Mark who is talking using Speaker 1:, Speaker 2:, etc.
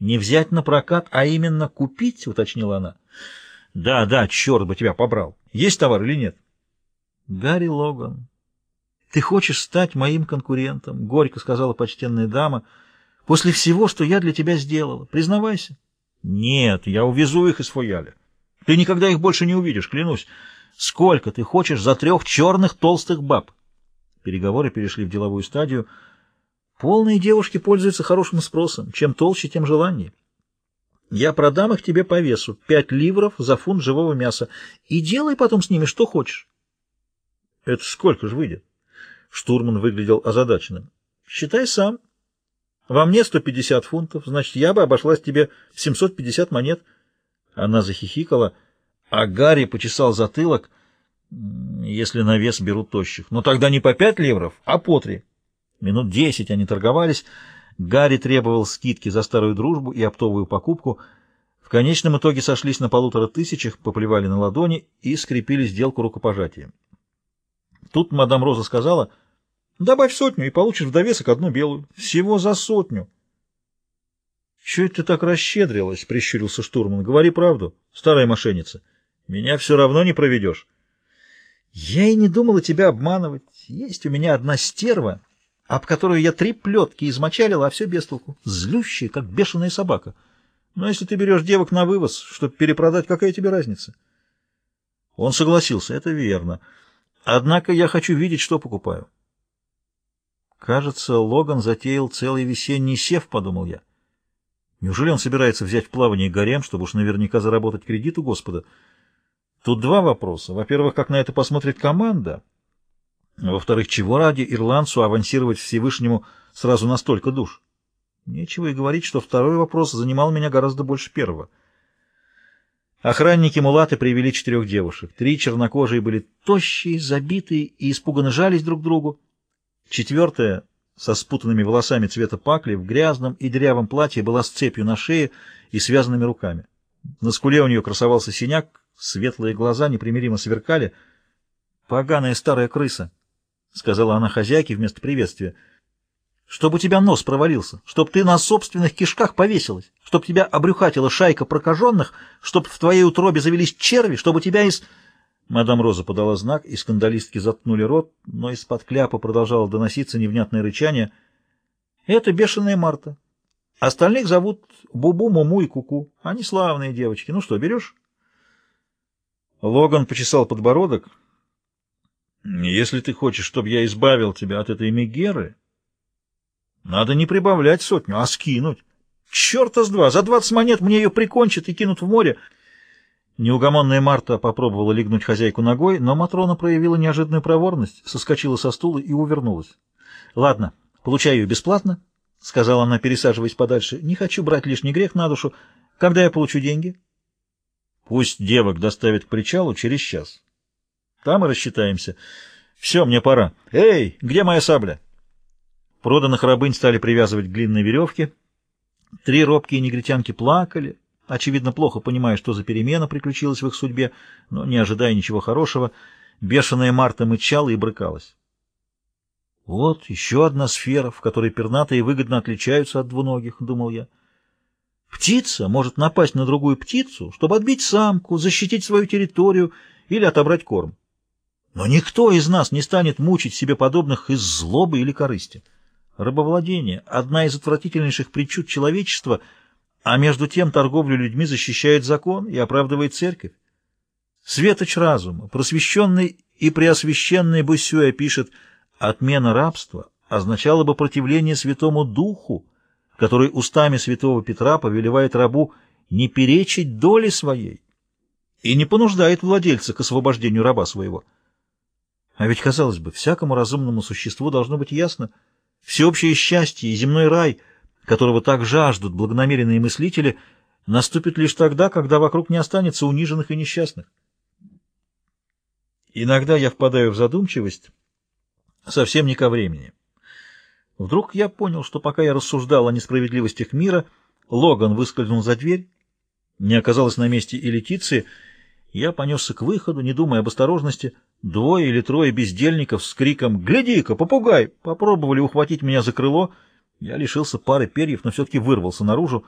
Speaker 1: Не взять на прокат, а именно купить, уточнила она. Да, да, черт бы тебя побрал. Есть товар или нет? Гарри Логан, ты хочешь стать моим конкурентом, горько сказала почтенная дама, после всего, что я для тебя сделала. Признавайся. Нет, я увезу их из Фояля. Ты никогда их больше не увидишь, клянусь. Сколько ты хочешь за трех черных толстых баб? Переговоры перешли в деловую стадию. Полные девушки пользуются хорошим спросом. Чем толще, тем желаннее. Я продам их тебе по весу. Пять ливров за фунт живого мяса. И делай потом с ними что хочешь. Это сколько же выйдет? Штурман выглядел озадаченным. Считай сам. Во мне 150 фунтов, значит, я бы обошлась тебе в 750 монет. Она захихикала, а Гарри почесал затылок, если на вес берут тощих. Но тогда не по пять ливров, а по три. Минут десять они торговались. Гарри требовал скидки за старую дружбу и оптовую покупку. В конечном итоге сошлись на полутора тысячах, поплевали на ладони и скрепили сделку рукопожатием. Тут мадам Роза сказала, «Добавь сотню и получишь в довесок одну белую. Всего за сотню». «Чего это ты так расщедрилась?» — прищурился штурман. «Говори правду, старая мошенница. Меня все равно не проведешь». «Я и не думала тебя обманывать. Есть у меня одна стерва, об которую я три плетки измочалила, а все без толку. Злющая, как бешеная собака. Но если ты берешь девок на вывоз, чтобы перепродать, какая тебе разница?» Он согласился, это верно. Однако я хочу видеть, что покупаю. Кажется, Логан затеял целый весенний сев, подумал я. Неужели он собирается взять в плавание гарем, чтобы уж наверняка заработать кредит у Господа? Тут два вопроса. Во-первых, как на это посмотрит команда? Во-вторых, чего ради ирландцу авансировать Всевышнему сразу на столько душ? Нечего и говорить, что второй вопрос занимал меня гораздо больше первого. Охранники Мулаты привели четырех девушек. Три чернокожие были тощие, забитые и испуганно жались друг к другу. Четвертая, со спутанными волосами цвета пакли, в грязном и дырявом платье, была с цепью на шее и связанными руками. На скуле у нее красовался синяк, светлые глаза непримиримо сверкали. «Поганая старая крыса», — сказала она хозяйке вместо приветствия, — чтобы у тебя нос провалился, чтоб ты на собственных кишках повесилась, чтоб тебя обрюхатила шайка прокаженных, чтоб в твоей утробе завелись черви, чтобы тебя из... Мадам Роза подала знак, и скандалистки заткнули рот, но из-под кляпа продолжало доноситься невнятное рычание. Это бешеная Марта. Остальных зовут Бубу, Муму и Куку. Они славные девочки. Ну что, берешь? Логан почесал подбородок. Если ты хочешь, чтобы я избавил тебя от этой Мегеры... Надо не прибавлять сотню, а скинуть. Черта с два! За двадцать монет мне ее прикончат и кинут в море. Неугомонная Марта попробовала легнуть хозяйку ногой, но Матрона проявила неожиданную проворность, соскочила со стула и увернулась. — Ладно, получаю ее бесплатно, — сказала она, пересаживаясь подальше. — Не хочу брать лишний грех на душу. Когда я получу деньги? — Пусть девок доставят к причалу через час. Там и рассчитаемся. Все, мне пора. Эй, где моя сабля? — Проданных рабынь стали привязывать к длинной веревке. Три робкие негритянки плакали, очевидно, плохо понимая, что за перемена приключилась в их судьбе, но не ожидая ничего хорошего. Бешеная Марта мычала и брыкалась. «Вот еще одна сфера, в которой пернатые выгодно отличаются от двуногих», — думал я. «Птица может напасть на другую птицу, чтобы отбить самку, защитить свою территорию или отобрать корм. Но никто из нас не станет мучить себе подобных из злобы или корысти». Рабовладение — одна из отвратительнейших причуд человечества, а между тем торговлю людьми защищает закон и оправдывает церковь. Светоч разума, просвещенный и преосвященный Буссюя пишет, «Отмена рабства означала бы противление Святому Духу, который устами святого Петра повелевает рабу не перечить доли своей и не понуждает владельца к освобождению раба своего». А ведь, казалось бы, всякому разумному существу должно быть ясно — Всеобщее счастье и земной рай, которого так жаждут благонамеренные мыслители, наступит лишь тогда, когда вокруг не останется униженных и несчастных. Иногда я впадаю в задумчивость, совсем не ко времени. Вдруг я понял, что пока я рассуждал о несправедливостях мира, Логан выскользнул за дверь, не оказалось на месте и Летиции, я понесся к выходу, не думая об осторожности. Двое или трое бездельников с криком «Гляди-ка, попугай!» попробовали ухватить меня за крыло. Я лишился пары перьев, но все-таки вырвался наружу.